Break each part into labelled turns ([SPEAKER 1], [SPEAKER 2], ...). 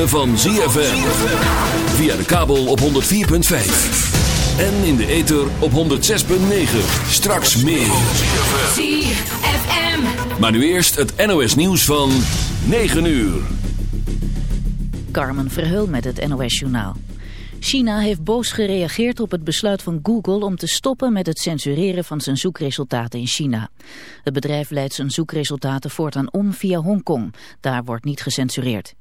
[SPEAKER 1] ritme van ZFM. Via de kabel op 104.5. En in de ether op 106.9. Straks meer.
[SPEAKER 2] ZFM.
[SPEAKER 1] Maar nu eerst het NOS nieuws van 9 uur.
[SPEAKER 3] Carmen Verheul met het NOS Journaal. China heeft boos gereageerd op het besluit van Google om te stoppen met het censureren van zijn zoekresultaten in China. Het bedrijf leidt zijn zoekresultaten voortaan om via Hongkong. Daar wordt niet gecensureerd.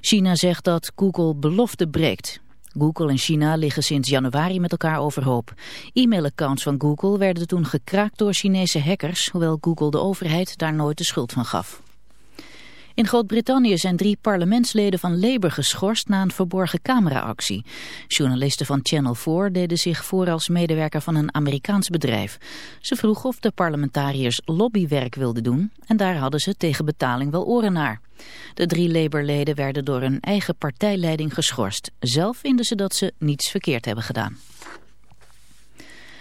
[SPEAKER 3] China zegt dat Google belofte breekt. Google en China liggen sinds januari met elkaar overhoop. E-mailaccounts van Google werden toen gekraakt door Chinese hackers, hoewel Google de overheid daar nooit de schuld van gaf. In Groot-Brittannië zijn drie parlementsleden van Labour geschorst na een verborgen cameraactie. Journalisten van Channel 4 deden zich voor als medewerker van een Amerikaans bedrijf. Ze vroegen of de parlementariërs lobbywerk wilden doen en daar hadden ze tegen betaling wel oren naar. De drie Labour-leden werden door hun eigen partijleiding geschorst. Zelf vinden ze dat ze niets verkeerd hebben gedaan.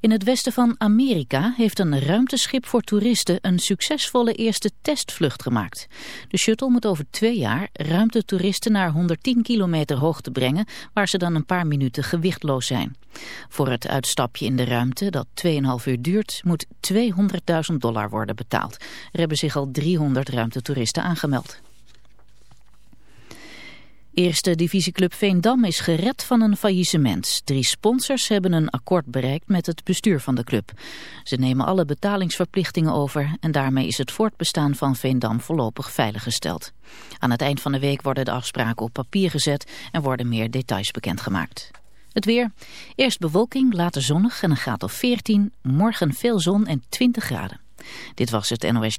[SPEAKER 3] In het westen van Amerika heeft een ruimteschip voor toeristen een succesvolle eerste testvlucht gemaakt. De shuttle moet over twee jaar ruimtetoeristen naar 110 kilometer hoogte brengen, waar ze dan een paar minuten gewichtloos zijn. Voor het uitstapje in de ruimte, dat 2,5 uur duurt, moet 200.000 dollar worden betaald. Er hebben zich al 300 ruimtetoeristen aangemeld. Eerste divisieclub Veendam is gered van een faillissement. Drie sponsors hebben een akkoord bereikt met het bestuur van de club. Ze nemen alle betalingsverplichtingen over en daarmee is het voortbestaan van Veendam voorlopig veiliggesteld. Aan het eind van de week worden de afspraken op papier gezet en worden meer details bekendgemaakt. Het weer. Eerst bewolking, later zonnig en een graad of 14. Morgen veel zon en 20 graden. Dit was het NOS.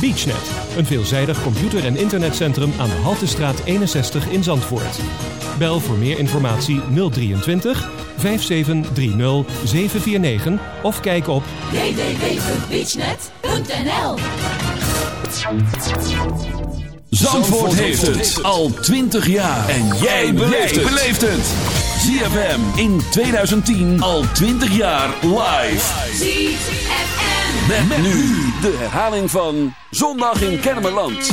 [SPEAKER 4] BeachNet, een veelzijdig computer- en internetcentrum aan de Haltestraat 61 in Zandvoort. Bel voor meer informatie 023 5730 749 of kijk op
[SPEAKER 2] www.beachnet.nl
[SPEAKER 1] Zandvoort heeft het al 20 jaar. En jij beleeft het. ZFM in 2010 al 20 jaar live.
[SPEAKER 2] ZFM.
[SPEAKER 1] Met, met nu de herhaling van Zondag in Kennemerland.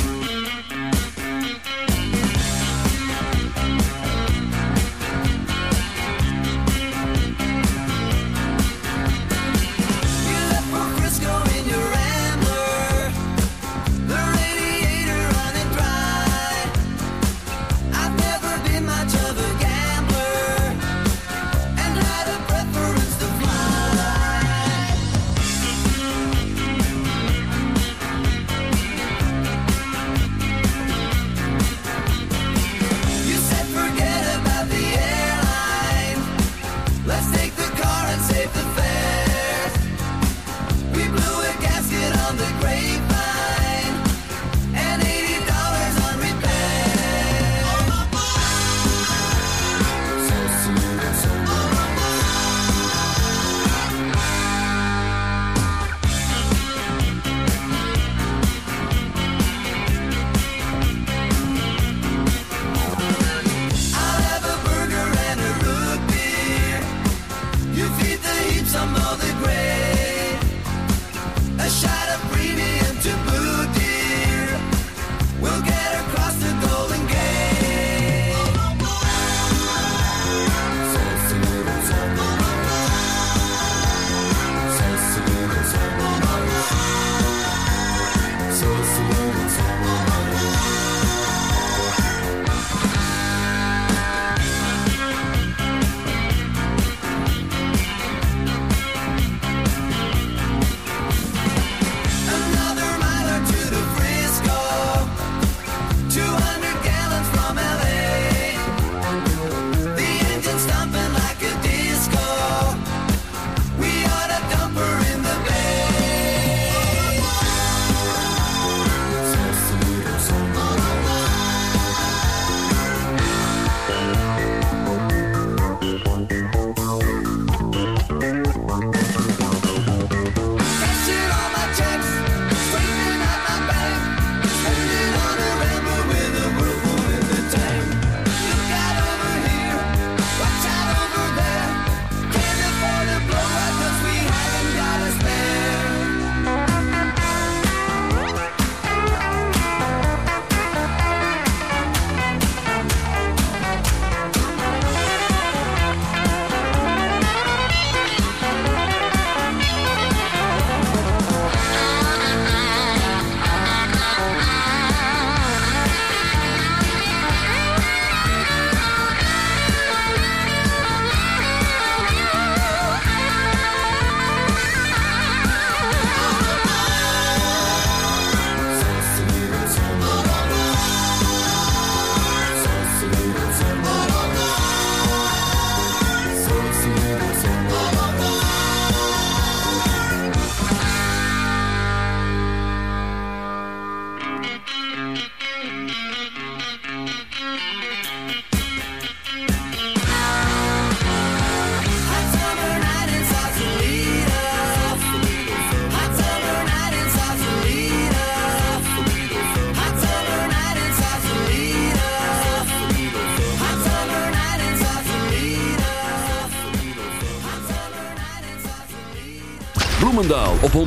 [SPEAKER 1] 105.8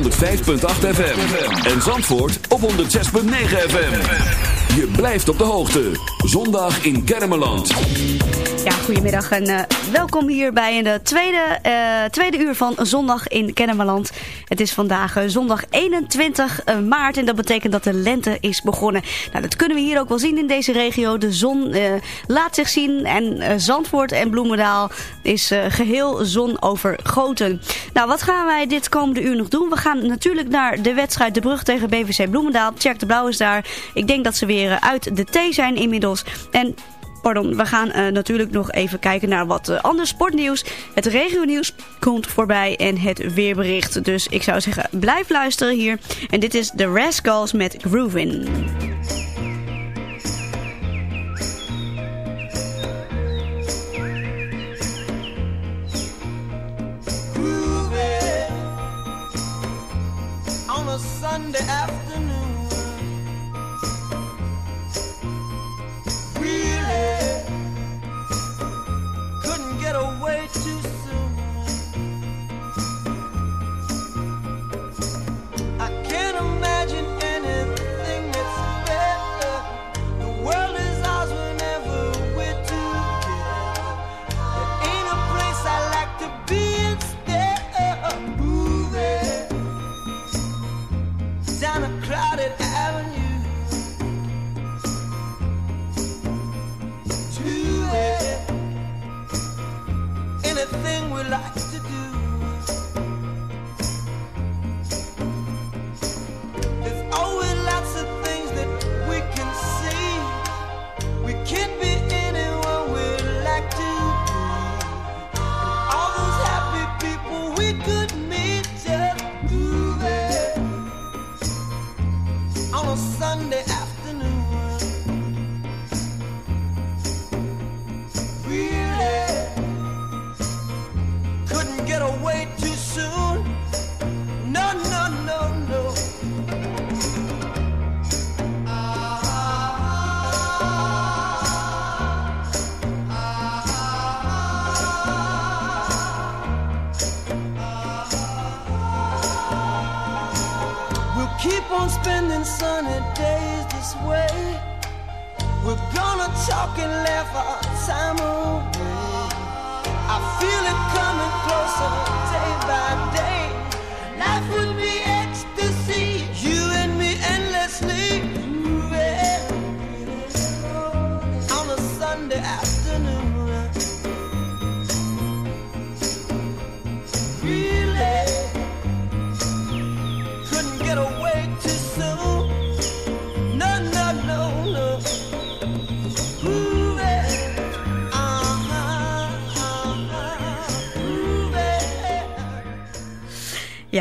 [SPEAKER 1] FM. En Zandvoort op 106.9 FM. Je blijft op de hoogte. Zondag in Kermeland.
[SPEAKER 5] Ja, goedemiddag en uh, welkom hier bij de tweede, uh, tweede uur van Zondag in Kennemerland. Is vandaag uh, zondag 21 maart en dat betekent dat de lente is begonnen. Nou, dat kunnen we hier ook wel zien in deze regio. De zon laat zich zien en Zandvoort en Bloemendaal is geheel zonovergoten. Nou, wat gaan wij dit komende uur nog doen? We gaan natuurlijk naar de wedstrijd De Brug tegen BVC Bloemendaal. Tjerk de Blauw is daar. Ik denk dat ze weer uit de thee zijn inmiddels. En Pardon, we gaan uh, natuurlijk nog even kijken naar wat uh, ander sportnieuws. Het regionieuws komt voorbij en het weerbericht. Dus ik zou zeggen, blijf luisteren hier. En dit is The Rascals met Groovin'.
[SPEAKER 6] Sunday afternoon spending sunny days this way. We're gonna talk and laugh our time away. I feel it coming closer day by day. Life would be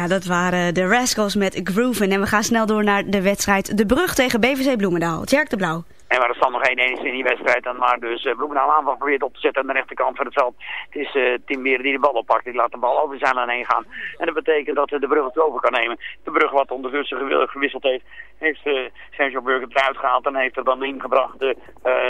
[SPEAKER 5] Ja, dat waren de Rascals met Grooven. En we gaan snel door naar de wedstrijd De Brug tegen BVC Bloemendaal. Tjerk de Blauw.
[SPEAKER 7] En waar er stand nog 1-1 is in die wedstrijd. Dan maar dus uh, Bloemendaal aanval probeert op te zetten aan de rechterkant van het veld. Het is uh, Tim Beren die de bal oppakt. Die laat de bal over zijn aan heen gaan. En dat betekent dat uh, de brug het over kan nemen. De brug wat ondertussen gewisseld heeft. Heeft uh, Sergio Burger eruit gehaald. En heeft er dan ingebracht. Uh,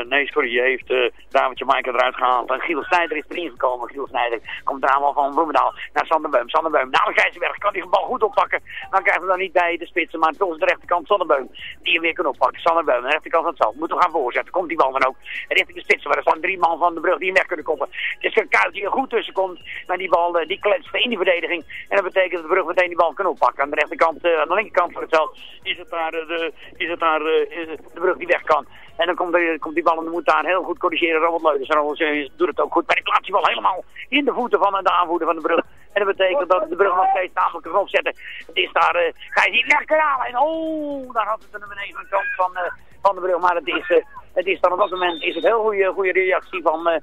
[SPEAKER 7] nee, sorry. Heeft uh, Davidje Maaike eruit gehaald. En Giel Snijder is erin gekomen. Giel Snijder komt de aanval van Bloemendaal naar Sanderbeum. Sanderbeum. Nou, Gijzenberg kan die bal goed oppakken. Dan krijgen we dan niet bij de spitsen. Maar toch de rechterkant Sanderbeum. Die hem weer kan oppakken. Sanderbeum. De rechterkant van het veld. Moet hem gaan voorzetten. Komt die bal dan ook richting de spitsen. Maar er staan drie man van de brug die hem weg kunnen koppen. Het is een kaart die er goed tussen komt. Maar die bal uh, die kletst in die verdediging. En dat betekent dat de brug meteen die bal kan oppakken. Aan de rechterkant, uh, aan de linkerkant van het veld is het daar, uh, de, is het daar de brug die weg kan. En dan komt, er, komt die bal en dan moet daar heel goed corrigeren. Robert Leuders. Robert doet het ook goed. Maar die plaatst die bal helemaal in de voeten van de aanvoerder van de brug. En dat betekent dat de brug nog steeds namelijk kan opzetten. Het is daar, ga je lekker halen. En oh, daar had het er beneden van de kant van, van de brug. Maar het is, uh, het is dan op dat moment is het heel goede, goede reactie van, uh,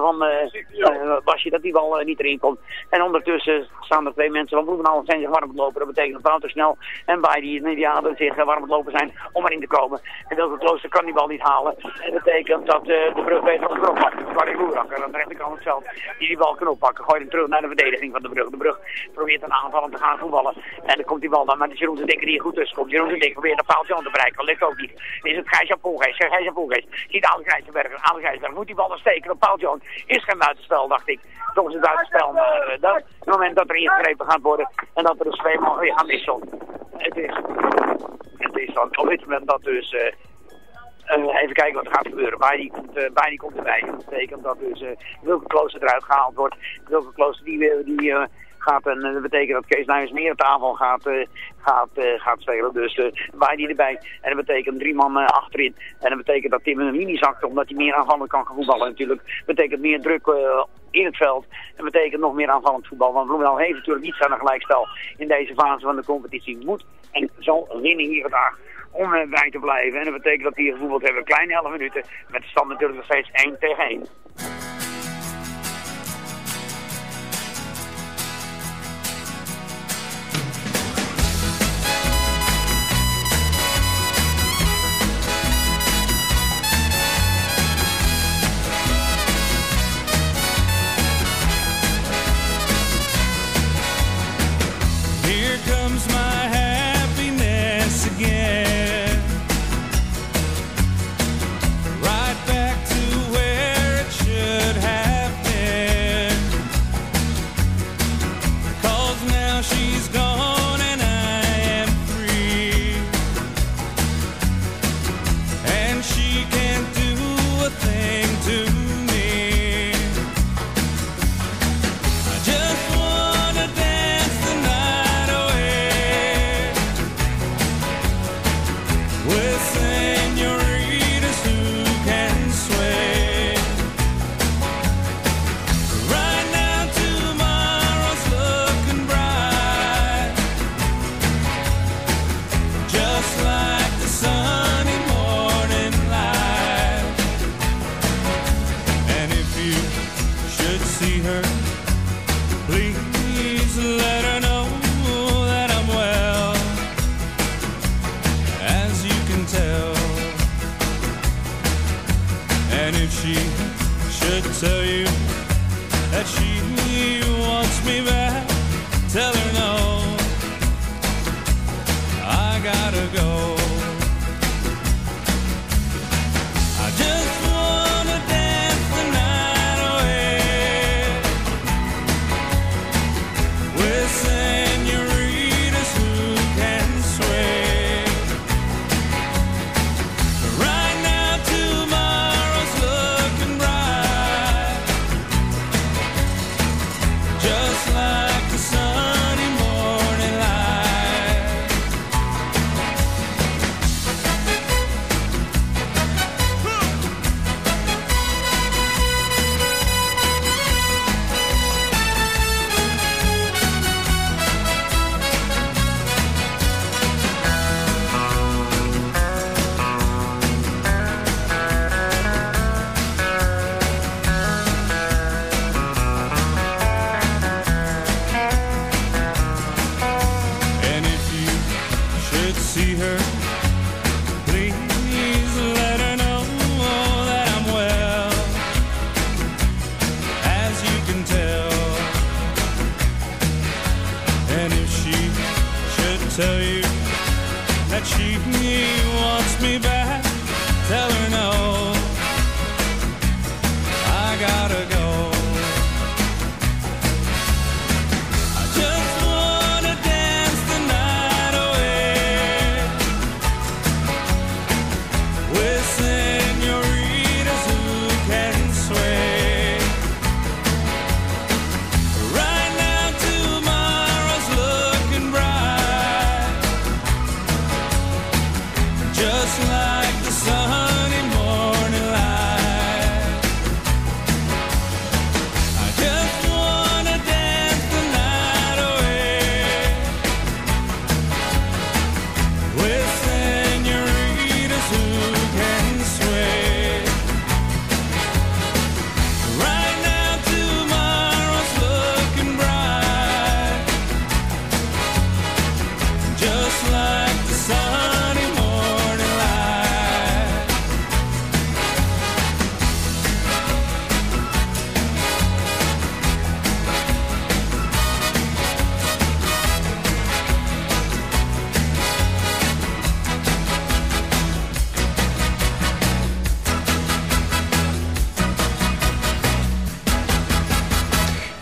[SPEAKER 7] van uh, Basje dat die bal uh, niet erin komt. En ondertussen staan er twee mensen van Bloemendaal zijn zich warm het lopen. Dat betekent dat snel en bij die Medianen zich warm het lopen zijn om erin te komen. En Wilke Klooster kan die bal niet halen. En dat betekent dat de brug beter van de brug maakt. Barry Boerakker aan de rechterkant het veld. Die die bal kan oppakken. Gooit hem terug naar de verdediging van de brug. De brug probeert een aanval te gaan voetballen. En dan komt die bal dan. Maar de Jeroen de Dikker die er goed tussen komt. Jeroen de Dikker probeert een paaltje aan te bereiken. Dat lukt ook niet. Dan is het Gijs-Jan Poelgeest. Gijs-Jan Poelgeest. Ziet Alex Gijsberger. Alex Gijsberger moet die bal dan steken op paaltje aan. Is geen buitenspel, dacht ik. Toch is het buitenspel. Maar uh, dat, het moment dat er ingegrepen gaat worden. En dat er dus twee man weer gaan wisselen. Het is, het is dan op dit moment dat dus... Uh, uh, even kijken wat er gaat gebeuren. Bij komt, komt erbij. Dat betekent dat dus uh, Wilke Klooster eruit gehaald wordt. Wilke Klooster die, die gaat, en dat betekent dat Kees Nijmers meer tafel gaat, gaat, gaat spelen. Dus bij die erbij. En dat betekent drie man achterin. En dat betekent dat Tim een mini zakt omdat hij meer aanvallend kan gaan voetballen natuurlijk. Betekent meer druk in het veld. En betekent nog meer aanvallend voetbal. Want Bloemendaal heeft natuurlijk niets aan een gelijkspel in deze fase van de competitie. Moet en zal winnen hier vandaag om bij te blijven. En dat betekent dat die hier gevoetbald hebben. Kleine 11 minuten. Met de stand natuurlijk nog steeds 1 tegen 1.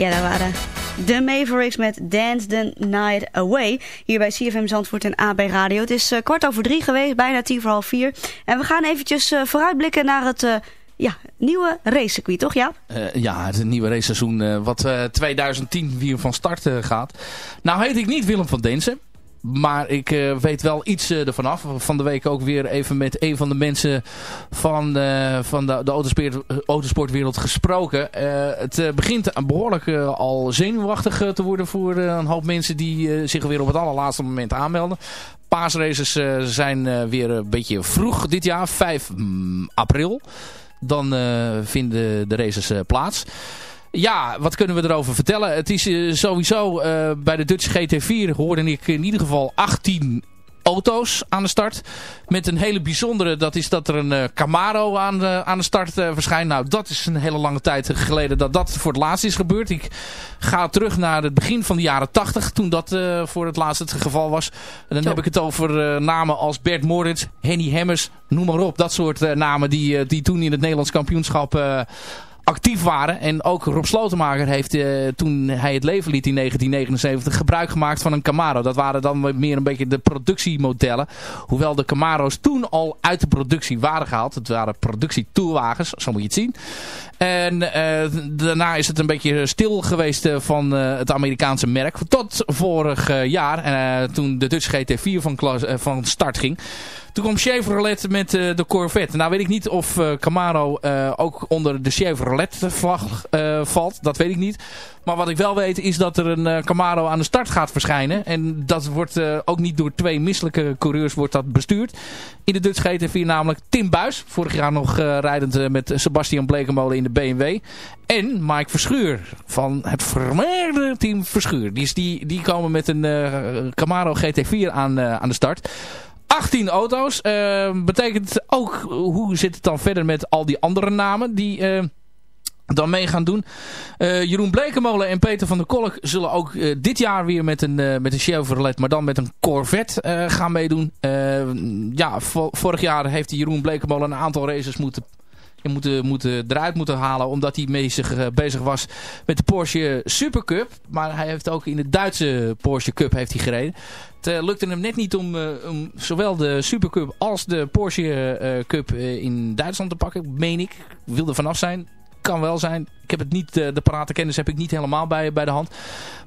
[SPEAKER 5] Ja, daar waren de Mavericks met Dance the Night Away. Hier bij CFM Zandvoort en AB Radio. Het is uh, kwart over drie geweest, bijna tien voor half vier. En we gaan eventjes uh, vooruitblikken naar het... Uh, ja, nieuwe racecircuit, toch ja?
[SPEAKER 8] Uh, ja, het nieuwe raceseizoen uh, wat uh, 2010 weer van start gaat. Nou heet ik niet Willem van Densen. Maar ik uh, weet wel iets uh, ervan af. Van de week ook weer even met een van de mensen van, uh, van de, de autosport, autosportwereld gesproken. het begint behoorlijk al zenuwachtig te worden voor een hoop mensen die zich weer op het allerlaatste moment aanmelden. Paasraces zijn weer een beetje vroeg dit jaar, 5 mm, april. Dan vinden de races plaats. Ja, wat kunnen we erover vertellen? Het is uh, sowieso uh, bij de Dutch GT4 hoorde ik in ieder geval 18 auto's aan de start. Met een hele bijzondere, dat is dat er een uh, Camaro aan de, aan de start verschijnt. Nou, dat is een hele lange tijd geleden dat dat voor het laatst is gebeurd. Ik ga terug naar het begin van de jaren 80, toen dat voor het laatst het geval was. En dan Zo. heb ik het over namen als Bert Moritz, Henny Hemmers, noem maar op. Dat soort namen die, die toen in het Nederlands kampioenschap actief waren. En ook Rob Slotenmaker heeft uh, toen hij het leven liet in 1979 gebruik gemaakt van een Camaro. Dat waren dan meer een beetje de productiemodellen. Hoewel de Camaro's toen al uit de productie waren gehaald. Het waren productietoolwagens, zo moet je het zien. En uh, daarna is het een beetje stil geweest uh, van het Amerikaanse merk. Tot vorig jaar, toen de Dutch GT4 van, van start ging. Toen kwam Chevrolet met uh, de Corvette. Nou weet ik niet of uh, Camaro uh, ook onder de Chevrolet vlag valt. Dat weet ik niet. Maar wat ik wel weet is dat er een Camaro aan de start gaat verschijnen. En dat wordt ook niet door twee misselijke coureurs wordt dat bestuurd. In de Dutch GT4 namelijk Tim Buis. Vorig jaar nog rijdend met Sebastian Blekemolen in de BMW. En Mike Verschuur van het vermeerde team Verschuur. Die, die, die komen met een Camaro GT4 aan, aan de start. 18 auto's. Uh, betekent ook, hoe zit het dan verder met al die andere namen die uh, dan mee gaan doen. Uh, Jeroen Blekemolen en Peter van der Kolk zullen ook dit jaar weer met een, met een Chevrolet, maar dan met een Corvette gaan meedoen. ja, vorig jaar heeft Jeroen Blekemolen een aantal races moeten je moet, moet eruit moeten halen omdat hij uh, bezig was met de Porsche Supercup. Maar hij heeft ook in de Duitse Porsche Cup heeft hij gereden. Het uh, lukte hem net niet om, uh, om, zowel de Supercup als de Porsche Cup in Duitsland te pakken. Meen ik. Wil er vanaf zijn. Kan wel zijn. Ik heb het niet, de parate kennis heb ik niet helemaal bij, bij de hand.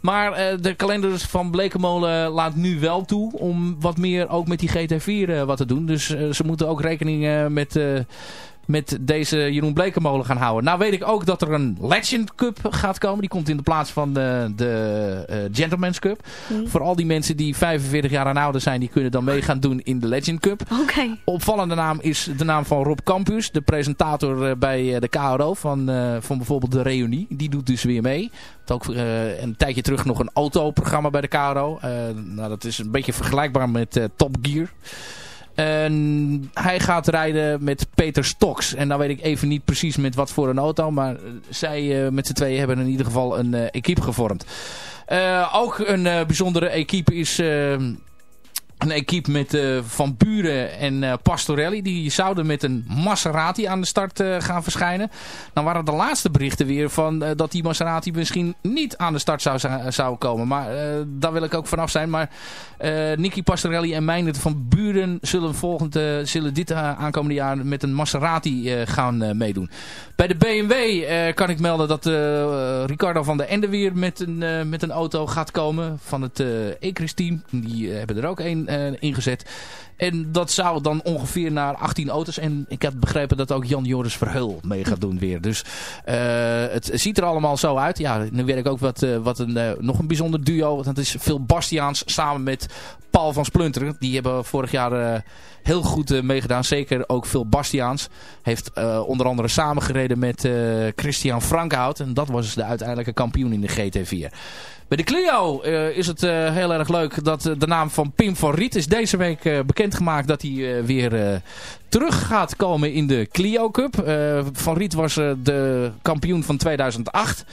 [SPEAKER 8] Maar de kalender van Blekemolen laat nu wel toe om wat meer ook met die GT4 wat te doen. Dus ze moeten ook rekening met met deze Jeroen Blekemolen gaan houden. Nou weet ik ook dat er een Legend Cup gaat komen. Die komt in de plaats van de, de uh, Gentleman's Cup. Mm. Voor al die mensen die 45 jaar en ouder zijn, die kunnen dan mee gaan doen in de Legend Cup.
[SPEAKER 5] Okay.
[SPEAKER 8] Opvallende naam is de naam van Rob Campus, de presentator uh, bij de KRO van, van bijvoorbeeld de Reunie. Die doet dus weer mee. ook een tijdje terug nog een autoprogramma bij de KRO. nou, dat is een beetje vergelijkbaar met Top Gear. En hij gaat rijden met Peter Stoks. En nou weet ik even niet precies met wat voor een auto. Maar zij uh, met z'n tweeën hebben in ieder geval een uh, equipe gevormd. Ook een bijzondere equipe is een equipe met uh, Van Buren en uh, Pastorelli. Die zouden met een Maserati aan de start uh, gaan verschijnen. Dan waren de laatste berichten weer van dat die Maserati misschien niet aan de start zou, zou komen. Maar daar wil ik ook vanaf zijn. Maar Nicky Pastorelli en Meijnert Van Buren zullen, volgend, zullen dit aankomende jaar met een Maserati gaan meedoen. Bij de BMW kan ik melden dat Ricardo van der Ende weer met een, met een auto gaat komen. Van het Ecris team. Die hebben er ook uh, ingezet. En dat zou dan ongeveer naar 18 auto's. En ik heb begrepen dat ook Jan Joris Verheul mee gaat doen weer. Dus uh, het ziet er allemaal zo uit. Ja, nu werk ik ook wat, uh, wat een, nog een bijzonder duo. Dat is Phil Bastiaans samen met Paul van Splunteren. Die hebben vorig jaar heel goed meegedaan. Zeker ook Phil Bastiaans. Heeft onder andere samengereden met Christian Frankhout. En dat was de uiteindelijke kampioen in de GT4. Bij de Clio uh, is het uh, heel erg leuk dat uh, de naam van Pim van Riet is deze week bekendgemaakt dat hij weer terug gaat komen in de Clio Cup. van Riet was de kampioen van 2008.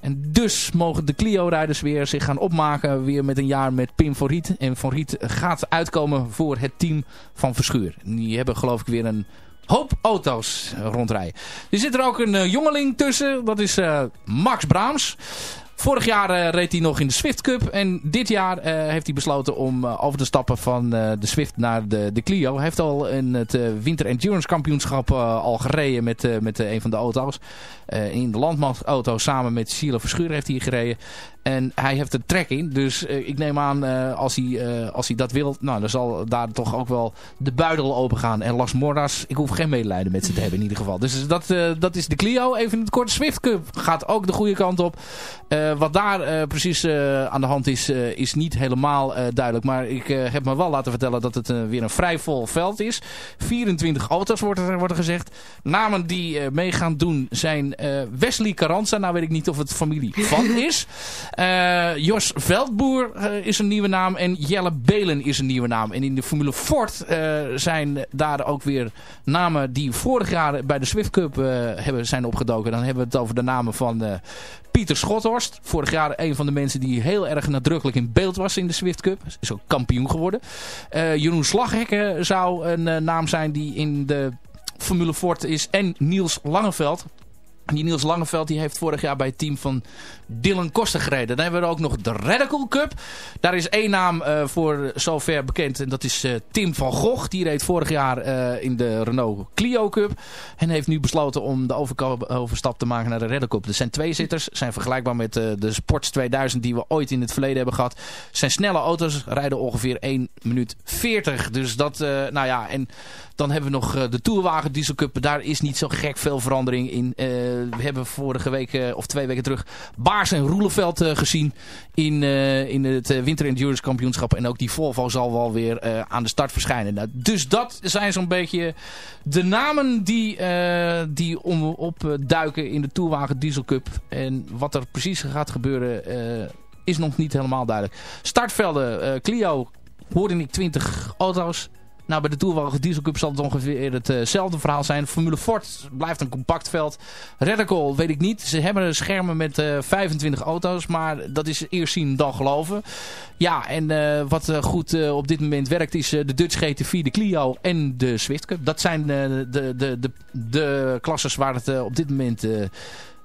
[SPEAKER 8] En dus mogen de Clio-rijders weer zich gaan opmaken weer met een jaar met Pim van Riet. En van Riet gaat uitkomen voor het team van Verschuur. Die hebben geloof ik weer een hoop auto's rondrijden. Er zit er ook een jongeling tussen. Dat is Max Braams. Vorig jaar reed hij nog in de Swift Cup. En dit jaar heeft hij besloten om over te stappen van de Swift naar de, de Clio. Hij heeft al in het Winter Endurance Kampioenschap al gereden met, met een van de auto's. in de landmachtauto samen met Siele Verschuur heeft hij gereden. En hij heeft er trek in. Dus uh, ik neem aan, uh, als, hij, uh, als hij dat wil, nou, dan zal daar toch ook wel de buidel open gaan. En Las Mordas, ik hoef geen medelijden met ze te hebben in ieder geval. Dus dat, dat is de Clio. Even in het korte Swift Cup gaat ook de goede kant op. wat daar precies aan de hand is, is niet helemaal duidelijk. Maar ik heb me wel laten vertellen dat het weer een vrij vol veld is. 24 auto's wordt er, wordt er gezegd. Namen die mee gaan doen zijn Wesley Carranza. Nou weet ik niet of het familie van is. Uh, Jos Veldboer uh, is een nieuwe naam. En Jelle Belen is een nieuwe naam. En in de Formule Ford uh, zijn daar ook weer namen die vorig jaar bij de Swift Cup hebben, zijn opgedoken. Dan hebben we het over de namen van Pieter Schothorst. Vorig jaar een van de mensen die heel erg nadrukkelijk in beeld was in de Swift Cup. Is ook kampioen geworden. Jeroen Slaghekken zou een naam zijn die in de Formule Ford is. En Niels Langeveld. Die Niels Langeveld die heeft vorig jaar bij het team van Dylan Koster gereden. Dan hebben we ook nog de Radical Cup. Daar is één naam uh, voor zover bekend. En dat is uh, Tim van Gogh. Die reed vorig jaar uh, in de Renault Clio Cup. En heeft nu besloten om de overstap te maken naar de Radical Cup. Er zijn twee zitters. Zijn vergelijkbaar met de Sports 2000 die we ooit in het verleden hebben gehad. Zijn snelle auto's. Rijden ongeveer 1 minuut 40. Dus dat, nou ja. En dan hebben we nog de Tourwagen Diesel Cup. Daar is niet zo gek veel verandering in. we hebben vorige week of twee weken terug... Baars en Roeleveld uh, gezien in, uh, in het uh, Winter Endurance Kampioenschap. En ook die Volvo zal wel weer aan de start verschijnen. Nou, dus dat zijn zo'n beetje de namen die, die om, opduiken in de Tourwagen Diesel Cup. En wat er precies gaat gebeuren is nog niet helemaal duidelijk. Startvelden, Clio hoorde ik 20 auto's. Nou, bij de Tourwagen Diesel Cup zal het ongeveer hetzelfde verhaal zijn. Formule Ford blijft een compact veld. Radical weet ik niet. Ze hebben schermen met uh, 25 auto's. Maar dat is eerst zien dan geloven. Ja, en uh, wat goed op dit moment werkt is de Dutch GT4, de Clio en de Swift Cup. Dat zijn de, de, de, de klasses waar het op dit moment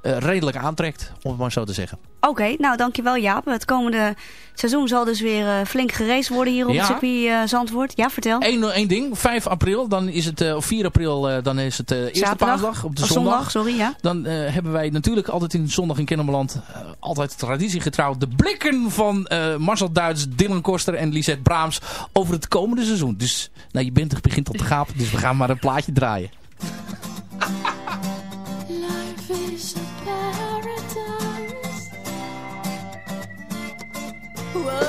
[SPEAKER 8] redelijk aantrekt, om het maar zo te zeggen.
[SPEAKER 5] Oké, okay, nou dankjewel Jaap. Het komende seizoen zal dus weer uh, flink geraced worden hier op ja. het circuit uh, Zandvoort. Ja, vertel.
[SPEAKER 8] Eén één ding, 5 april, dan is het, of 4 april, dan is het eerste Zaterdag, paasdag op de zondag. zondag.
[SPEAKER 5] sorry, ja.
[SPEAKER 8] Dan hebben wij natuurlijk altijd in zondag in Kennemerland, altijd traditiegetrouw, de blikken van Marcel Duits, Dylan Koster en Lisette Braams over het komende seizoen. Dus nou, je bent, begint al te gapen, dus we gaan maar een plaatje draaien.
[SPEAKER 5] Whoa.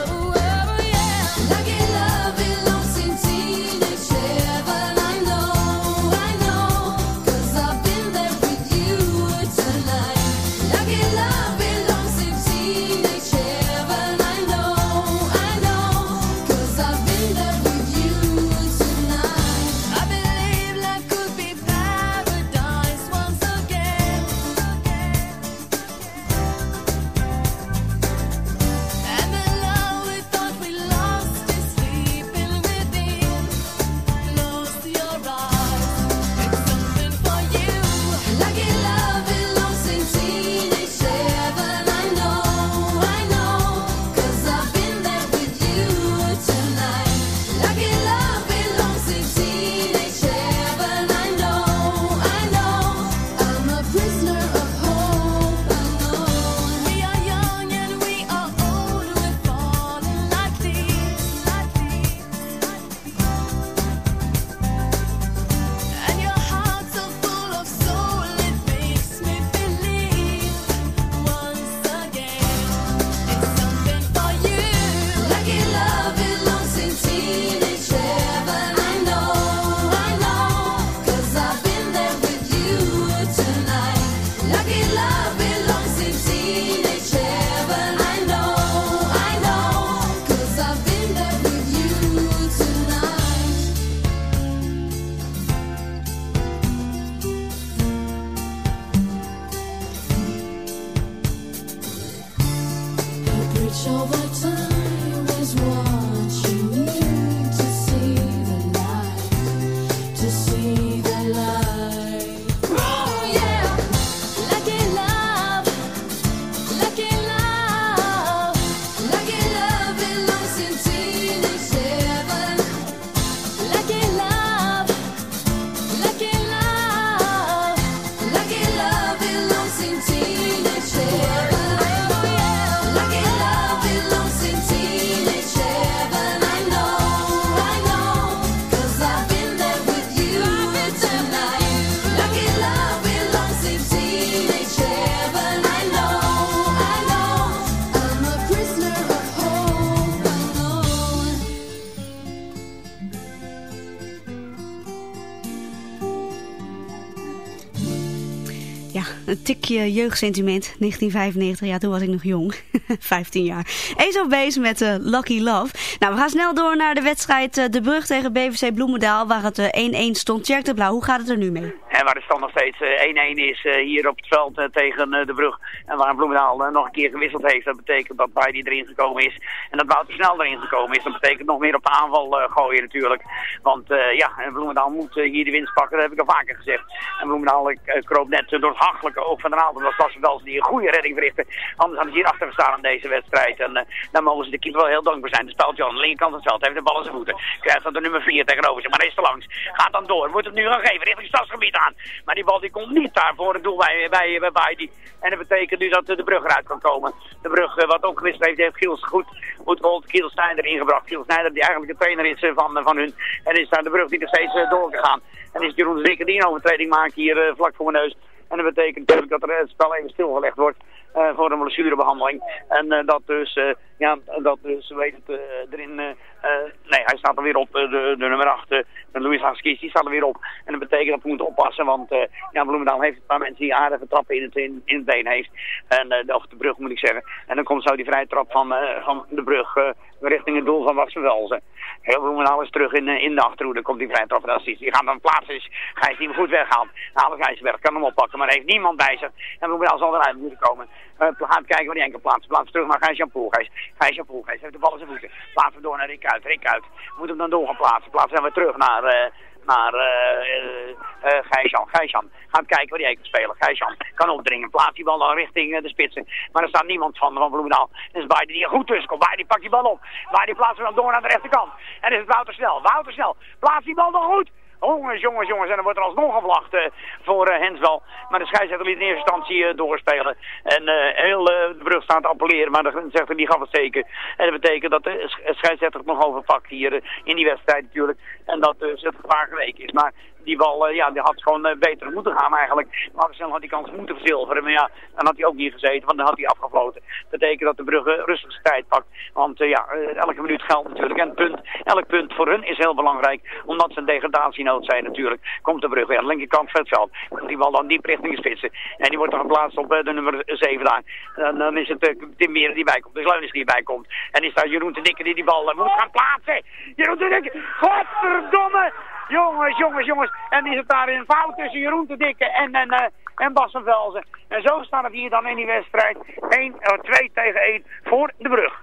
[SPEAKER 5] Jeugdsentiment. 1995, ja, toen was ik nog jong. 15 jaar. Ace bezig met uh, Lucky Love. Nou, we gaan snel door naar de wedstrijd uh, De Brug tegen BVC Bloemendaal, waar het 1-1 uh, stond. Tjerk de Blauw, hoe gaat het er nu mee?
[SPEAKER 7] Waar de stand nog steeds 1-1 is hier op het veld tegen De Brug. En waar Bloemendaal nog een keer gewisseld heeft. Dat betekent dat Baidi erin gekomen is. En dat Wouter snel erin gekomen is. Dat betekent nog meer op de aanval gooien natuurlijk. Want ja, Bloemendaal moet hier de winst pakken. Dat heb ik al vaker gezegd. En Bloemendaal kroop net door het hachelijke oog van de aantal. Dat was wel die een goede redding verrichten. Anders hadden ze hier achter gestaan in deze wedstrijd. En daar mogen ze de keeper wel heel dankbaar zijn. De speelt aan de linkerkant van het veld. Heeft de bal in zijn voeten. Krijgt dan de nummer 4 tegenover zich. Maar hij is te langs. Gaat dan door. Moet het nu gaan geven richting stadsgebied aan. Maar die bal die komt niet daar voor het doel bij, bij, die. En dat betekent nu dat de brug eruit kan komen. De brug uh, wat ook gewist heeft, heeft Giels goed, goed gehold. Kiel Snijder ingebracht. Kiel Snijder die eigenlijk de trainer is uh, van, van hun. En is daar de brug die nog steeds doorgegaan. En is Jeroen Dikke die een overtreding maakt hier vlak voor mijn neus. En dat betekent natuurlijk dat er het spel even stilgelegd wordt voor een blessurebehandeling. En uh, dat dus, uh, ja, dat dus, weet het, erin, nee, hij staat er weer op, de, de nummer 8, Louis Haskis, die staat er weer op. En dat betekent dat we moeten oppassen, want ja, Bloemendaal heeft een paar mensen die aardige trappen in het, in, in het been heeft. En, of de brug moet ik zeggen. En dan komt zo die vrije trap van, van de brug richting het doel van Wassenwelzen. Heel Bloemendaal is terug in, in de achterhoede, komt die vrije trap van Assis. Die gaat dan plaatsen, is Gijs die hem goed weghaalt. Nou, Gijsberg kan hem oppakken, maar heeft niemand bij zich. En Bloemendaal zal eruit moeten komen. We gaan kijken waar die enkel plaatsen. Plaatsen terug naar Gijs-Jan Poelgeest. Gijs-Jan Poelgeest heeft de bal in zijn voeten. Plaatsen door naar Rick uit. Rick uit. Moet hem dan door gaan plaatsen. Plaatsen we terug naar... Uh, naar uh, uh, Gijsjan. Gijsjan gaat kijken waar die enkel spelen. Gijsjan kan opdringen. Plaatst die bal dan richting de spitsen. Maar er staat niemand van, van Bloemendaal. Dus bij die er goed tussen komt. Die pakt die bal op. Bij die plaatsen dan door naar de rechterkant. En is het Wouter Snel. Wouter Snel. Plaatst die bal dan goed. Jongens, jongens, jongens. En dan wordt er alsnog gevlacht uh, voor uh, Henswel. Maar de scheidsrechter liet in eerste instantie uh, doorspelen. En heel de brug staat te appelleren. Maar de scheidsrechter die gaf het zeker. En dat betekent dat de scheidsrechter het nog overpakt hier in die wedstrijd natuurlijk. En dat het gevaar geweken is. Maar die bal, uh, ja, die had gewoon uh, beter moeten gaan eigenlijk. Maar snel had die kans moeten verzilveren. Maar ja, dan had hij ook niet gezeten, want dan had hij afgefloten. Dat betekent dat de Brugge rustig tijd pakt. Want ja, elke minuut geldt natuurlijk. En punt, elk punt voor hun is heel belangrijk. Omdat ze een degradatienood zijn natuurlijk. Komt de Brugge aan de linkerkant van het veld. Die bal dan diep richting spitsen. En die wordt dan geplaatst op de nummer 7 daar. En dan is het Tim Meren die bij komt. De Sleunis die bij komt. En is daar Jeroen de Dikke die die bal moet gaan plaatsen. Jeroen de Dikke. Godverdomme. Jongens, jongens, jongens. En die zit daar in fout tussen Jeroen de Dikke en, en, uh, en Bas Velzen. En zo staat het hier dan in die wedstrijd. 1, uh, 2 tegen 1 voor de brug.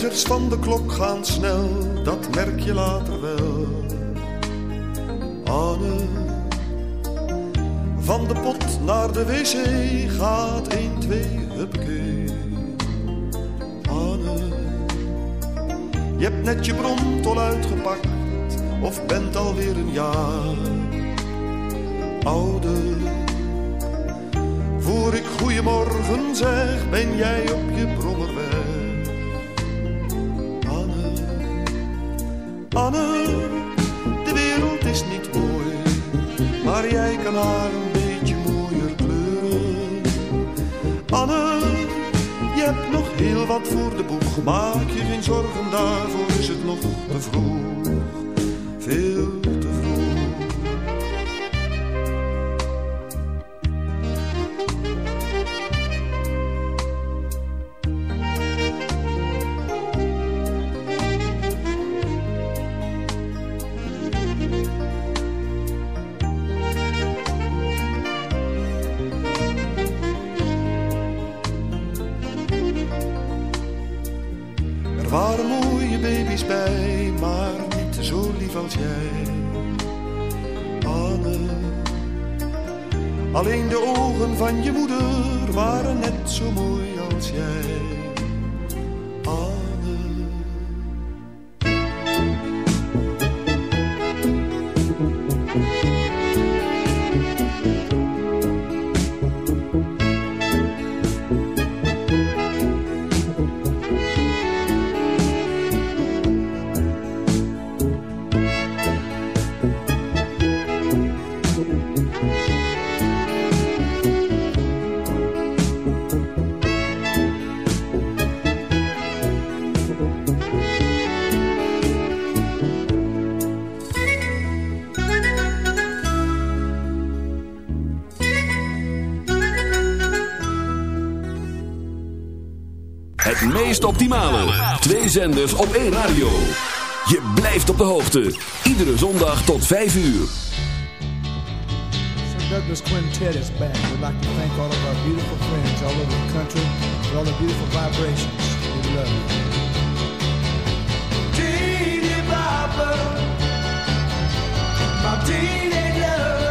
[SPEAKER 9] wijzers van de klok gaan snel, dat merk je later wel. Anne, van de pot naar de wc gaat 1, 2, huppakee. Anne, je hebt net je bromtol uitgepakt, of bent alweer een jaar ouder. Voor ik goeiemorgen zeg, ben jij op je brommer kijken haar een beetje mooier kleuren. Anne, je hebt nog heel wat voor de boeg. Maak je geen zorgen, daarvoor is het nog te vroeg. Veel
[SPEAKER 1] optimale. Twee zenders op één radio. Je blijft op de hoogte. Iedere zondag tot 5 uur.
[SPEAKER 10] St. Douglas Quintet is back. We'd like to thank all of our beautiful friends all over the country for all the beautiful vibrations. We love you.
[SPEAKER 11] Teeny Bopper, my love.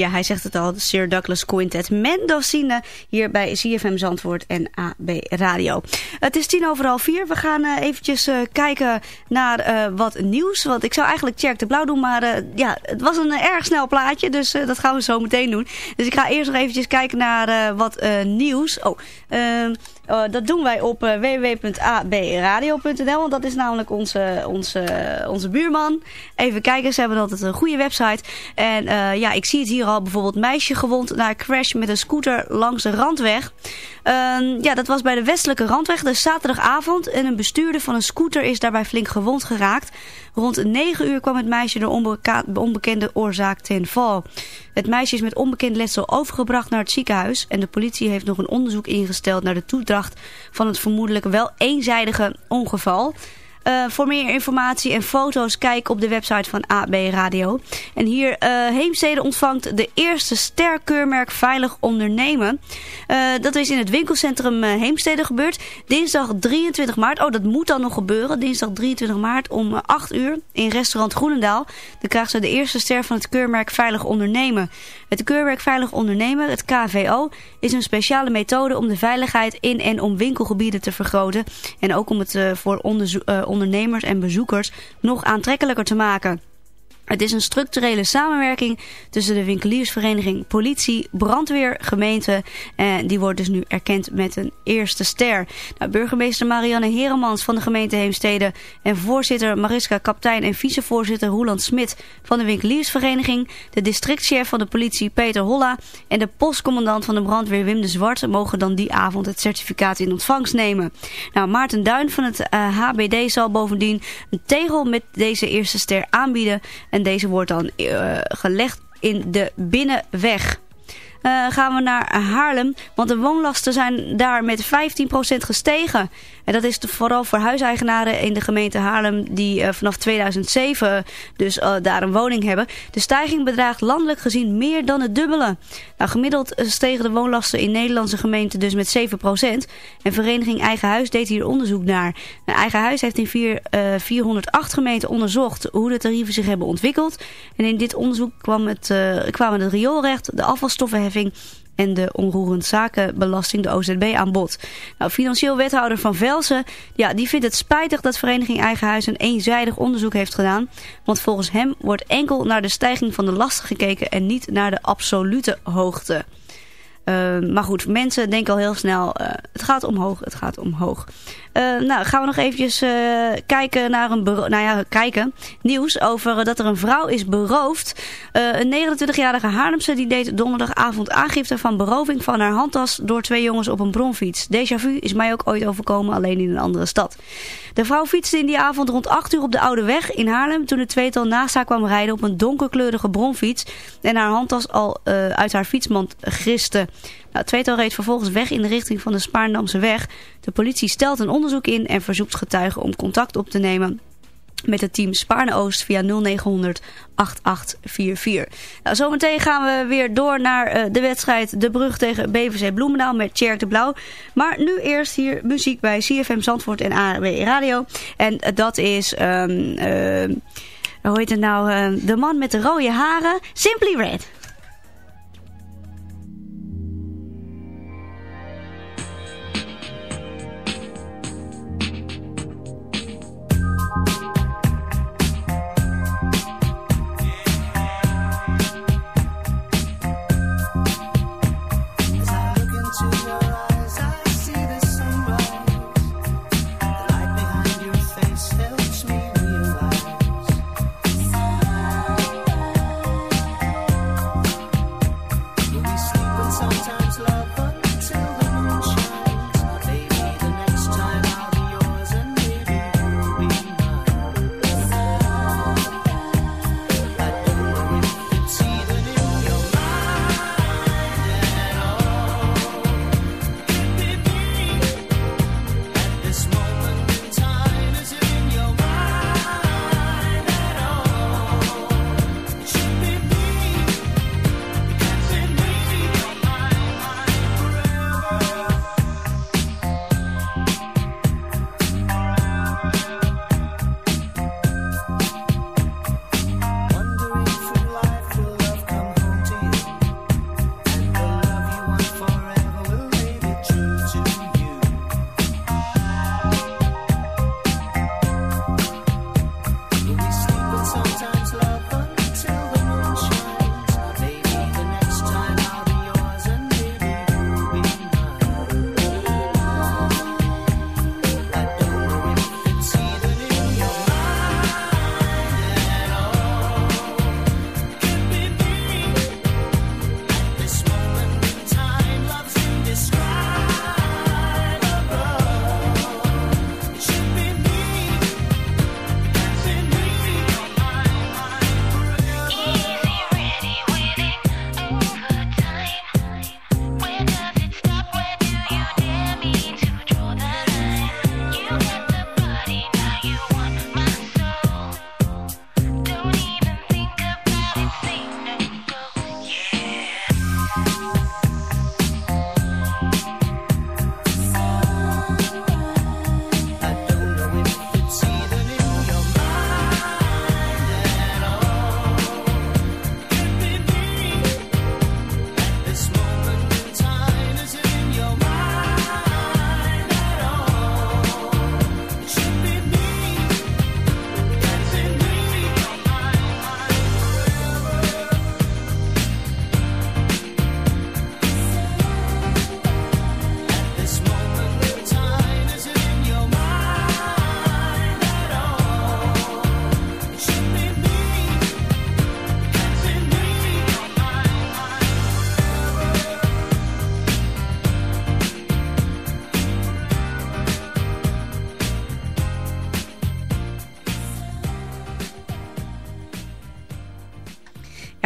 [SPEAKER 5] ja, hij zegt het al, Sir Douglas Quintet Mendocine hier bij CFM Zandvoort en AB Radio. Het is tien over half vier. We gaan eh, eventjes eh, kijken naar eh, wat nieuws. Want ik zou eigenlijk Jack de Blauw doen, maar ja, het was een erg snel plaatje. Dus dat gaan we zo meteen doen. Dus ik ga eerst nog eventjes kijken naar wat nieuws. Oh, ehm, oh, dat doen wij op www.abradio.nl. Want dat is namelijk onze, onze, onze buurman. Even kijken, ze hebben altijd een goede website. En ja, ik zie het hier al. Bijvoorbeeld meisje gewond na crash met een scooter langs de randweg. Ehm, ja, dat was bij de westelijke randweg. De zaterdagavond. En een bestuurder van een scooter is daarbij flink gewond geraakt. Rond 9 uur kwam het meisje door onbekende oorzaak ten val. Het meisje is met onbekend letsel overgebracht naar het ziekenhuis. En de politie heeft nog een onderzoek ingesteld naar de toedracht van het vermoedelijk wel eenzijdige ongeval. Uh, voor meer informatie en foto's kijk op de website van AB Radio. En hier uh, Heemstede ontvangt de eerste sterkeurmerk Veilig Ondernemen. Uh, dat is in het winkelcentrum Heemstede gebeurd. Dinsdag 23 maart. Oh, dat moet dan nog gebeuren. Dinsdag 23 maart om 8 uur in restaurant Groenendaal. Dan krijgt ze de eerste ster van het keurmerk Veilig Ondernemen. Het keurmerk Veilig Ondernemen, het KVO, is een speciale methode om de veiligheid in en om winkelgebieden te vergroten. En ook om het voor onderzoek ondernemers en bezoekers nog aantrekkelijker te maken. Het is een structurele samenwerking tussen de winkeliersvereniging, politie, brandweer, gemeente. En die wordt dus nu erkend met een eerste ster. Nou, burgemeester Marianne Heremans van de gemeente Heemstede en voorzitter Mariska Kaptein en vicevoorzitter Roland Smit van de winkeliersvereniging. De districtchef van de politie Peter Holla en de postcommandant van de brandweer Wim de Zwart mogen dan die avond het certificaat in ontvangst nemen. Nou, Maarten Duin van het HBD eh, zal bovendien een tegel met deze eerste ster aanbieden. En deze wordt dan uh, gelegd in de binnenweg. Uh, gaan we naar Haarlem, want de woonlasten zijn daar met 15% gestegen. En dat is vooral voor huiseigenaren in de gemeente Haarlem die uh, vanaf 2007 dus uh, daar een woning hebben. De stijging bedraagt landelijk gezien meer dan het dubbele. Nou, gemiddeld stegen de woonlasten in Nederlandse gemeenten dus met 7%. En vereniging Eigen Huis deed hier onderzoek naar. Nou, Eigen Huis heeft in vier, uh, 408 gemeenten onderzocht hoe de tarieven zich hebben ontwikkeld. En in dit onderzoek kwam het, kwamen het rioolrecht, de afvalstoffenheffing en de onroerend zakenbelasting, de OZB, aan bod. Nou, financieel wethouder van Velsen, ja, die vindt het spijtig dat Vereniging Eigen Huis een eenzijdig onderzoek heeft gedaan. Want volgens hem wordt enkel naar de stijging van de lasten gekeken en niet naar de absolute hoogte. Uh, maar goed, mensen denken al heel snel, uh, het gaat omhoog, het gaat omhoog. Uh, nou, gaan we nog eventjes kijken naar een nou ja, kijken. nieuws over dat er een vrouw is beroofd. een 29-jarige Haarlemse die deed donderdagavond aangifte van beroving van haar handtas door twee jongens op een bronfiets. Déjà vu is mij ook ooit overkomen, alleen in een andere stad. De vrouw fietste in die avond rond 8 uur op de Oude Weg in Haarlem toen het tweetal naast haar kwam rijden op een donkerkleurige bronfiets en haar handtas al uit haar fietsmand griste. Nou, tweetal reed vervolgens weg in de richting van de Spaarndamse weg. De politie stelt een onderzoek in en verzoekt getuigen om contact op te nemen met het team Spaarne Oost via 0900 8844. Nou, zometeen gaan we weer door naar uh, de wedstrijd De Brug tegen BVC Bloemendaal met Tjerk de Blauw. Maar nu eerst hier muziek bij CFM Zandvoort en ARW Radio. En uh, dat is, um, uh, hoe heet het nou, de man met de rode haren, Simply Red.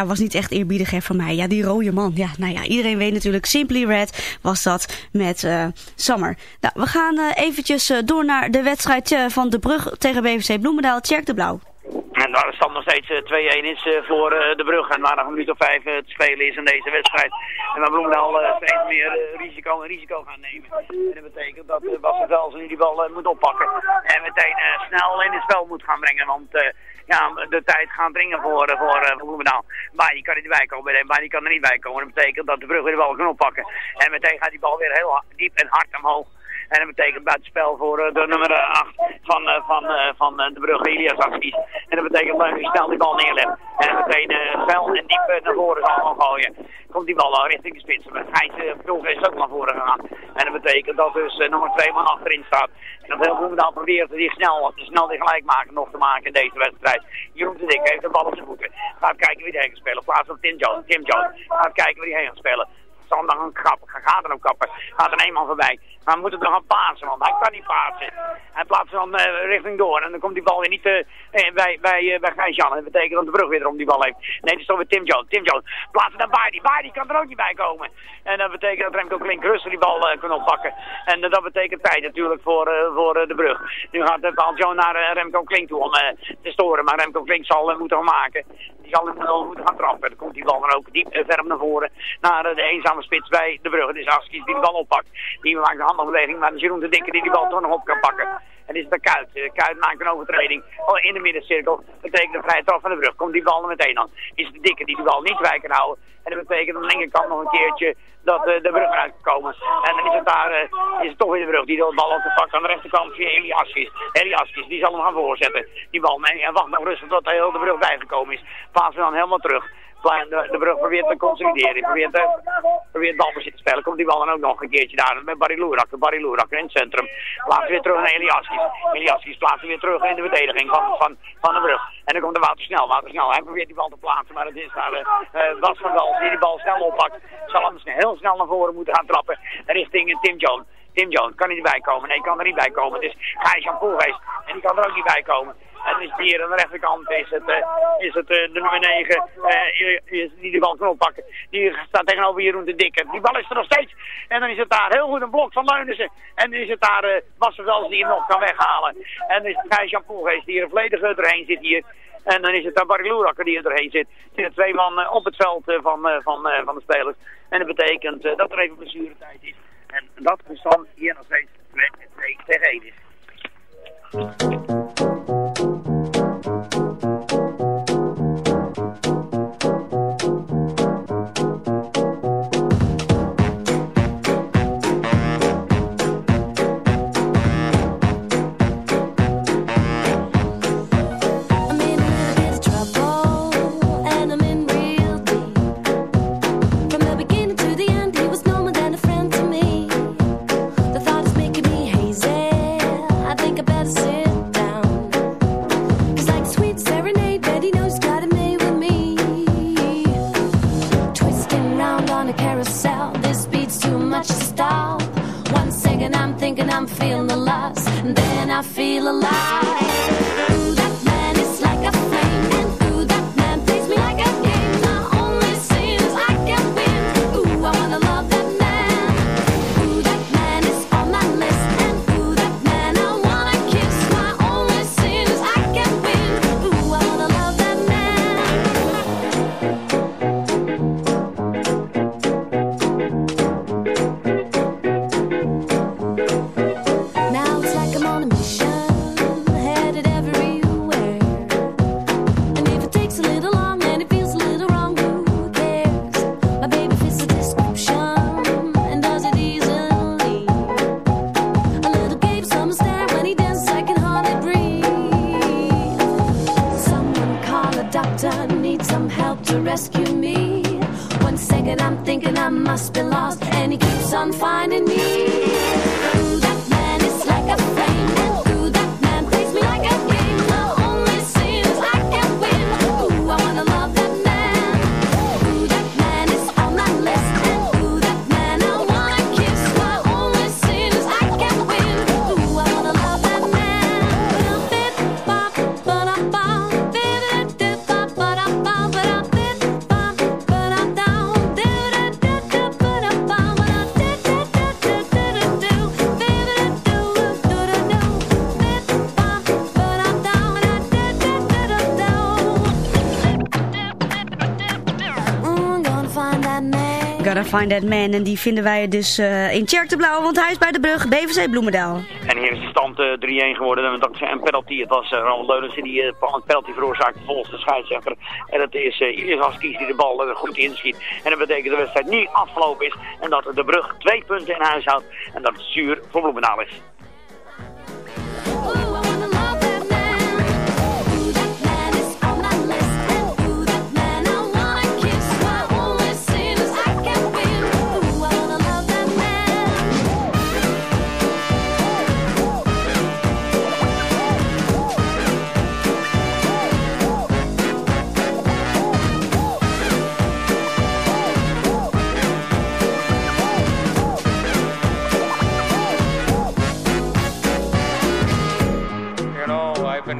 [SPEAKER 5] Was niet echt eerbiedig hè, van mij. Ja, die rode man. Ja, nou ja, iedereen weet natuurlijk. Simply Red was dat met uh, Summer. Nou, we gaan uh, eventjes uh, door naar de wedstrijd van De Brug tegen BVC Bloemendaal. Tjerk de Blauw.
[SPEAKER 7] En waar de stand nog steeds 2-1 is voor de brug. En waar nog een minuut of vijf te spelen is in deze wedstrijd. En waar Bloemendaal steeds meer risico en risico gaan nemen. En dat betekent dat Bas Velsen nu die bal moet oppakken. En meteen snel in het spel moet gaan brengen. Want ja, de tijd gaan dringen voor, uh, voor uh, Bloemendaal. Maar die kan er niet bij komen. Maar die kan er niet bij komen. Dat betekent dat de brug weer de bal kan oppakken. En meteen gaat die bal weer heel diep en hard omhoog. En dat betekent buitenspel voor uh, de nummer 8 van, uh, van, van de brug, Elias acties. En dat betekent dat hij snel die bal neerlegt. En meteen snel en diep naar voren zal gaan gooien. Komt die bal al richting de spits. Gijs Pulver is ook naar voren gegaan. En dat betekent dat dus nummer 2 man achterin staat. En dat heel Bloemendaal probeert die snel, snel die gelijk maken nog te maken in deze wedstrijd. Jeroen de Dik heeft de bal op zijn voeten. Gaat kijken wie er heen gaat spelen. Plaats op Tim Jones. Tim Jones gaat kijken wie er heen gaat spelen dan een kappen. Gaat er ook kappen. Gaat er een man voorbij. Maar we moeten er gaan pasen, want hij kan niet pasen. Hij plaatst dan uh, richting door en dan komt die bal weer niet uh, bij, bij, uh, bij Gijs-Jan. Dat betekent dat de brug weer om die bal heeft. Nee, het is toch weer Tim Jones. Tim Jones plaatsen naar Baardi. Baardi kan er ook niet bij komen. En dat betekent dat Remco Klink rustig die bal kan oppakken. En dat betekent tijd natuurlijk voor, voor de brug. Nu gaat de bal Jones naar Remco Klink toe om te storen. Maar Remco Klink zal moeten maken. Die zal hem moeten gaan trappen. Dan komt die bal dan ook diep ver naar voren. Naar de eenzame spits bij de brug. Het is Askies die de bal oppakt. Die maakt de handelbeweging, maar Jeroen de Dikke die die bal toch nog op kan pakken. En is de Kuit. De Kuit maakt een overtreding oh, in de middencirkel. Dat betekent een vrije trap van de brug. Komt die bal er meteen aan. Is de Dikke die de bal niet bij kan houden. En dat betekent aan de linkerkant nog een keertje dat uh, de brug eruit kan komen. En dan is het daar, uh, is het toch weer de brug die de bal op de pak aan de rechterkant via Eli Askis. Eli Askis, die zal hem gaan voorzetten. Die bal en wacht nog rustig tot de hele brug bijgekomen is. Paas dan helemaal terug de, de brug probeert te consolideren. Probeert, te, probeert balbezit te spelen. Komt die bal dan ook nog een keertje daar met Barry Loerakker. Barry in het centrum. Plaatst weer terug naar Eliaskis. Eliaskis plaatst weer terug in de verdediging van, van, van de brug. En dan komt de Wouter snel. Wouter snel. Hij probeert die bal te plaatsen. Maar het is daar uh, Bas van Wals die die bal snel oppakt. Zal hem heel snel naar voren moeten gaan trappen. Richting Tim Jones. Tim Jones kan er niet bij komen. Nee, kan er niet bij komen. Het is Gijs-Jan Poelgeest. En die kan er ook niet bij komen. En is hier aan de rechterkant is het, uh, is het uh, de nummer 9 uh, die de bal kan oppakken. Die staat tegenover Jeroen de Dikke. Die bal is er nog steeds. En dan is het daar heel goed een blok van Leunissen. En dan is het daar uh, die hem nog kan weghalen. En dan is het Gijs-Jan Poelgeest die er volledig doorheen zit hier. En dan is het daar Barry Loerakker die er doorheen zit. Er zitten twee man op het veld van, van, van de spelers. En dat betekent dat er even blessuretijd is. En dat de stand hier nog steeds 2 tegen 1 is.
[SPEAKER 5] Find That Man. En die vinden wij dus uh, in Tjerk de Blauwe, want hij is bij de brug BVC Bloemendaal.
[SPEAKER 7] En hier is de stand uh, 3-1 geworden. Dankzij een penalty. Het was uh, Ronald Leunissen die een penalty veroorzaakte volgens de scheidsrechter. En het is uh, Haskies die de bal uh, goed inschiet. En dat betekent dat de wedstrijd niet afgelopen is. En dat de brug twee punten in huis houdt. En dat het zuur voor Bloemendaal is.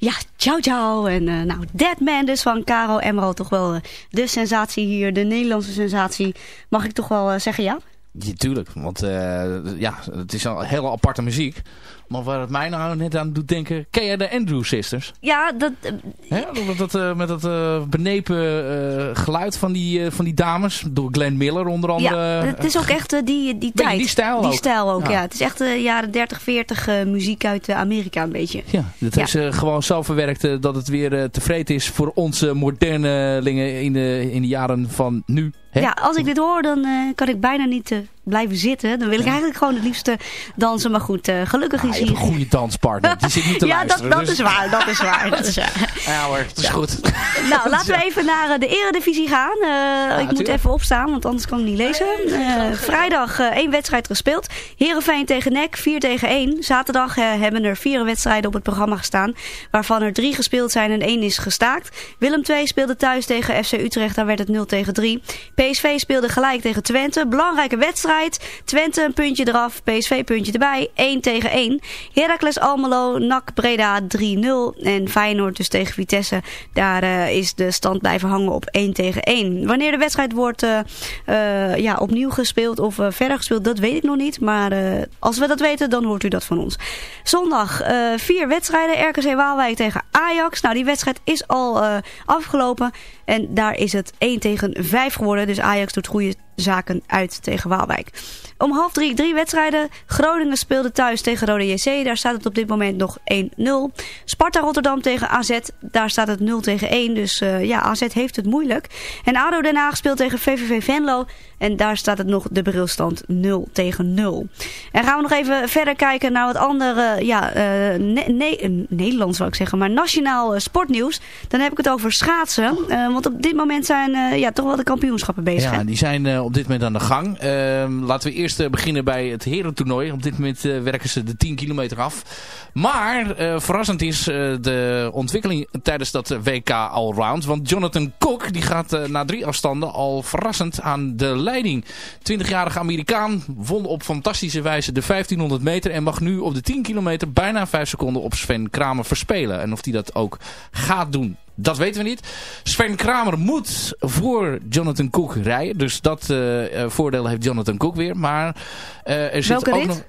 [SPEAKER 5] Ja, ciao ciao. En uh, nou, Dead Man dus van Caro Emerald. Toch wel uh, de sensatie hier, de Nederlandse sensatie. Mag ik toch wel uh, zeggen ja?
[SPEAKER 8] Ja, tuurlijk, want ja, het is een hele aparte muziek. Maar waar het mij nou net aan doet denken... Ken jij de Andrew Sisters?
[SPEAKER 5] Ja, dat...
[SPEAKER 8] Hè? dat, dat met dat uh, benepen uh, geluid van die, van die dames. Door Glenn Miller onder andere.
[SPEAKER 5] Ja, het is ook echt die, die tijd.
[SPEAKER 8] Die stijl
[SPEAKER 5] die
[SPEAKER 8] ook.
[SPEAKER 5] stijl ook, ja. ja. Het is echt de jaren 30, 40 muziek uit Amerika een beetje.
[SPEAKER 8] Ja, dat ja. is gewoon zo verwerkt dat het weer tevreden is voor onze modernelingen in de, in de jaren van nu. Hè?
[SPEAKER 5] Ja, als ik dit hoor, dan kan ik bijna niet blijven zitten. Dan wil ik eigenlijk gewoon het liefste dansen. Maar goed, uh, gelukkig is
[SPEAKER 8] hier... een goede danspartner. Die zit niet te
[SPEAKER 5] ja,
[SPEAKER 8] luisteren.
[SPEAKER 5] Ja, dat, dat
[SPEAKER 8] dus...
[SPEAKER 5] is waar. Dat is waar. Dat is waar.
[SPEAKER 8] Ja hoor, dat is ja. goed.
[SPEAKER 5] Nou, laten we even naar uh, de eredivisie gaan. Uh, ja, ik moet even opstaan, want anders kan ik niet lezen. vrijdag één wedstrijd gespeeld. Heerenveen tegen NEC, 4 tegen 1. Zaterdag hebben er vier wedstrijden op het programma gestaan. Waarvan er drie gespeeld zijn en één is gestaakt. Willem II speelde thuis tegen FC Utrecht. Daar werd het 0 tegen 3. PSV speelde gelijk tegen Twente. Belangrijke wedstrijd. Twente een puntje eraf. PSV puntje erbij. 1 tegen 1. Heracles Almelo, NAC Breda 3-0. En Feyenoord dus tegen Vitesse. Daar uh, is de stand blijven hangen op 1 tegen 1. Wanneer de wedstrijd wordt uh, uh, ja, opnieuw gespeeld of verder gespeeld, dat weet ik nog niet. Maar als we dat weten, dan hoort u dat van ons. Zondag vier wedstrijden. RKC Waalwijk tegen Ajax. Nou, die wedstrijd is al afgelopen. En daar is het 1 tegen 5 geworden. Dus Ajax doet goede zaken uit tegen Waalwijk. Om half drie, drie wedstrijden. Groningen speelde thuis tegen Rode JC. Daar staat het op dit moment nog 1-0. Sparta Rotterdam tegen AZ. Daar staat het 0 tegen 1. Dus uh, ja, AZ heeft het moeilijk. En ADO Den Haag speelt tegen VVV Venlo. En daar staat het nog de brilstand 0 tegen 0. En gaan we nog even verder kijken naar wat andere, ja, uh, ne ne Nederlands zou ik zeggen, maar nationaal uh, sportnieuws. Dan heb ik het over schaatsen. Uh, want op dit moment zijn ja, toch wel de kampioenschappen bezig.
[SPEAKER 8] Ja, die zijn op dit moment aan de gang. Ehm, laten we eerst beginnen bij het herentoernooi. Op dit moment werken ze de 10 kilometer af. Maar verrassend is de ontwikkeling tijdens dat WK Allround. Want Jonathan Cook die gaat na drie afstanden al verrassend aan de leiding. 20-jarige Amerikaan won op fantastische wijze de 1500 meter en mag nu op de 10 kilometer bijna 5 seconden op Sven Kramer verspelen. En of hij dat ook gaat doen, dat weten we niet. Sven Kramer moet voor Jonathan Cook rijden. Dus dat uh, voordeel heeft Jonathan Cook weer. Maar uh, er zit
[SPEAKER 5] Welke
[SPEAKER 8] ook
[SPEAKER 5] rit?
[SPEAKER 8] nog uh,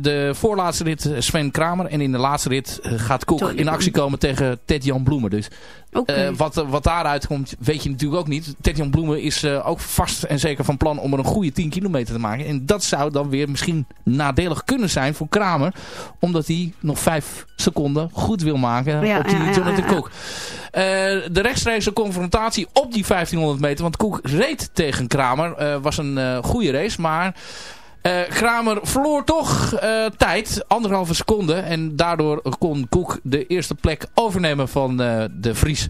[SPEAKER 8] de voorlaatste rit Sven Kramer. En in de laatste rit gaat Cook
[SPEAKER 5] Sorry.
[SPEAKER 8] in actie komen tegen Ted-Jan Bloemen. Dus Uh, wat, wat daaruit komt weet je natuurlijk ook niet. Ted-Jan Bloemen is uh, ook vast en zeker van plan om er een goede 10 kilometer te maken. En dat zou dan weer misschien nadelig kunnen zijn voor Kramer. Omdat hij nog 5 seconden goed wil maken
[SPEAKER 5] Ja,
[SPEAKER 8] op die
[SPEAKER 5] ja,
[SPEAKER 8] Jonathan
[SPEAKER 5] ja.
[SPEAKER 8] Cook. Uh, de rechtstreekse confrontatie op die 1500 meter. Want Koek reed tegen Kramer. Was een goede race. Maar uh, Kramer verloor toch uh, tijd. Anderhalve seconde. En daardoor kon Koek de eerste plek overnemen van uh, de Vries.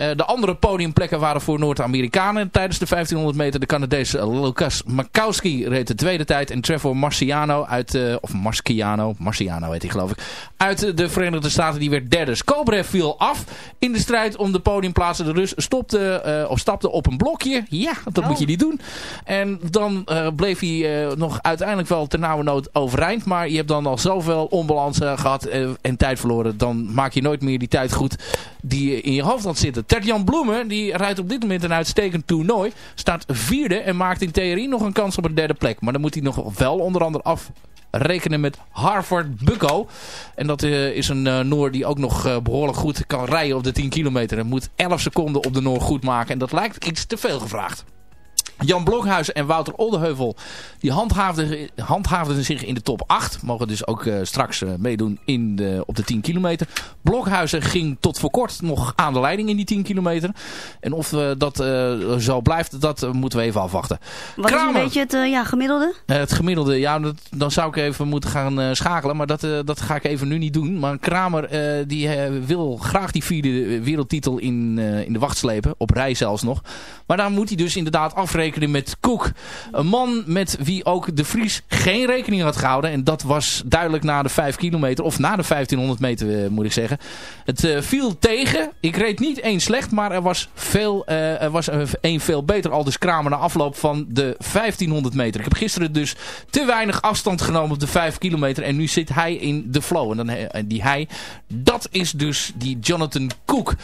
[SPEAKER 8] De andere podiumplekken waren voor Noord-Amerikanen tijdens de 1500 meter. De Canadese Lucas Makowski reed de tweede tijd. En Trevor Marciano uit, of Marciano, Marciano heet hij geloof ik, uit de Verenigde Staten die werd derde. Skobrev viel af in de strijd om de podiumplaatsen. De Rus stopte, of stapte op een blokje. Ja, dat moet je niet doen. En dan bleef hij nog uiteindelijk wel ter nauwe nood overeind. Maar je hebt dan al zoveel onbalans gehad en tijd verloren. Dan maak je nooit meer die tijd goed die in je hoofd had zitten. Tertjan Bloemen, die rijdt op dit moment een uitstekend toernooi. Staat vierde en maakt in theorie nog een kans op een derde plek. Maar dan moet hij nog wel onder andere afrekenen met Harvard Bucco. En dat uh, is een uh, Noor die ook nog uh, behoorlijk goed kan rijden op de 10 kilometer. En moet 11 seconden op de Noor goed maken. En dat lijkt iets te veel gevraagd. Jan Blokhuis en Wouter Oldeheuvel die handhaafden, handhaafden zich in de top 8. Mogen dus ook uh, straks uh, meedoen in de, op de 10 kilometer. Blokhuizen ging tot voor kort nog aan de leiding in die 10 kilometer. En of uh, dat zo blijft, dat moeten we even afwachten.
[SPEAKER 5] Wat Kramer, is een beetje het ja, gemiddelde?
[SPEAKER 8] het gemiddelde, ja, dat, dan zou ik even moeten gaan schakelen. Maar dat, dat ga ik even nu niet doen. Maar Kramer die wil graag die vierde wereldtitel in, in de wacht slepen. Op rij zelfs nog. Maar daar moet hij dus inderdaad afrekenen met Koek. Een man met wie ook de Vries geen rekening had gehouden. En dat was duidelijk na de 5 kilometer. Of na de 1500 meter eh, moet ik zeggen. Het uh, viel tegen. Ik reed niet één slecht. Maar er was, veel, uh, er was één veel beter. Al dus Kramer na afloop van de 1500 meter. Ik heb gisteren dus te weinig afstand genomen op de 5 kilometer. En nu zit hij in de flow. En dan, die hij, dat is dus die Jonathan Cook.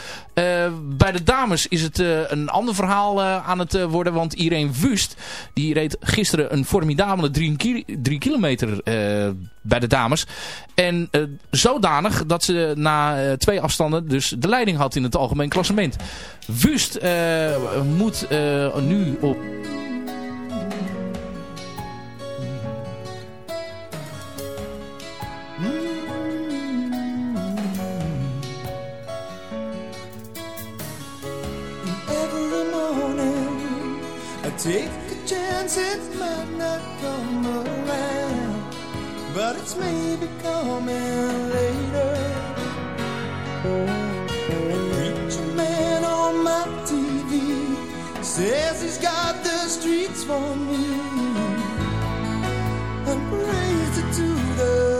[SPEAKER 8] bij de dames is het een ander verhaal aan het worden. Want Irene Wust, die reed gisteren een formidabele 3 kilometer uh, bij de dames. En uh, zodanig dat ze na uh, twee afstanden dus de leiding had in het algemeen klassement. Wust moet nu op...
[SPEAKER 11] Take a chance, it might not come around, but it's maybe coming later. A preacher man on my TV says he's got the streets for me. I'm crazy to the